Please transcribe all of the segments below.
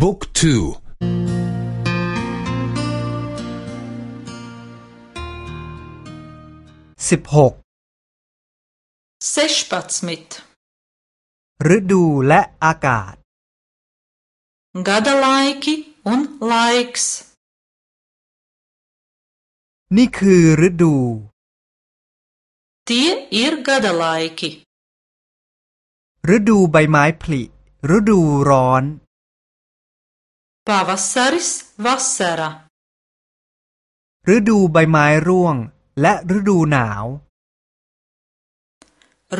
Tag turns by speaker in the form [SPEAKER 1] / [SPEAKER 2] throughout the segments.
[SPEAKER 1] บุ๊กทู
[SPEAKER 2] สิบหก
[SPEAKER 3] เซชปัตสมิท
[SPEAKER 2] ฤดูและอากาศ
[SPEAKER 3] gada laiki un laiks
[SPEAKER 2] นี่คือฤดู
[SPEAKER 3] Tie ir gada laiki
[SPEAKER 2] ฤดูใบไม้ผลิฤดูร้อน
[SPEAKER 3] Pavasaris vasara
[SPEAKER 2] ฤดูใบไม้ร่วงและฤดูหนาว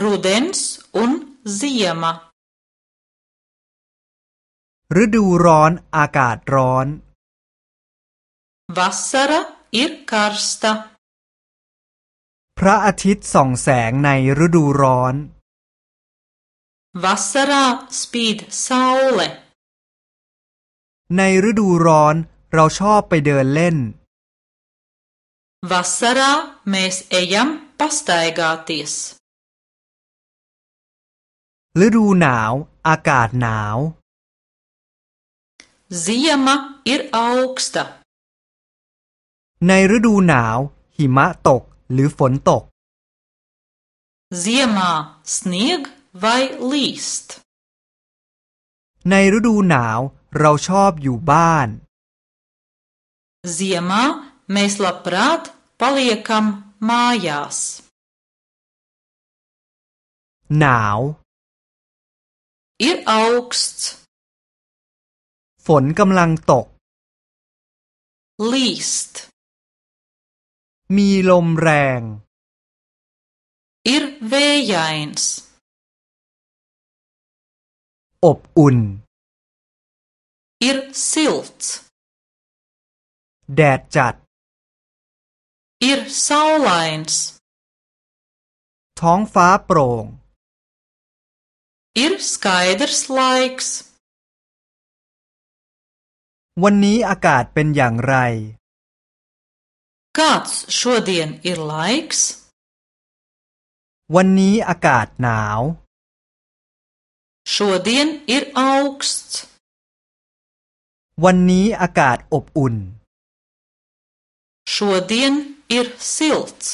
[SPEAKER 3] Rudens un ziema
[SPEAKER 2] ฤดูร้อนอากาศร้อน
[SPEAKER 3] Vasara ir karsta
[SPEAKER 2] พระอาทิตย์ส่องแสงในฤดูร้อน
[SPEAKER 3] Vasarā spīd saule
[SPEAKER 2] ในฤดูร้อนเราชอบไปเดินเล่น
[SPEAKER 3] Vasarā mēs ejam pastaigāties
[SPEAKER 2] ฤดูหนาวอากาศหนาว
[SPEAKER 3] Ziema ir augsta
[SPEAKER 2] ในฤดูหนาว หิมะตกหรือฝนตก
[SPEAKER 3] Ziemā snieg vai līst
[SPEAKER 2] ในฤดูหนาว เราชอบอยู่บ้าน
[SPEAKER 3] Ziemā mēs labprāt paliekam mājās
[SPEAKER 2] หนาว
[SPEAKER 3] Ir augsts
[SPEAKER 2] ฝนกำลังตก
[SPEAKER 3] līst
[SPEAKER 2] มีลมแรง
[SPEAKER 3] ir vējains
[SPEAKER 2] อบอุ่น
[SPEAKER 3] ir silts
[SPEAKER 2] แดดจัด
[SPEAKER 3] ir saulains
[SPEAKER 2] ท้องฟ้าโปร่ง
[SPEAKER 3] ir skaidrs laiks
[SPEAKER 2] วันนี้อากาศเป็นอย่างไร
[SPEAKER 3] Kāds šodien ir laiks?
[SPEAKER 2] วันนี้อากาศหนาว
[SPEAKER 3] Šodien ir augsts.
[SPEAKER 2] วันนี้อากาศอบอุ่น
[SPEAKER 3] Šodien ir silts.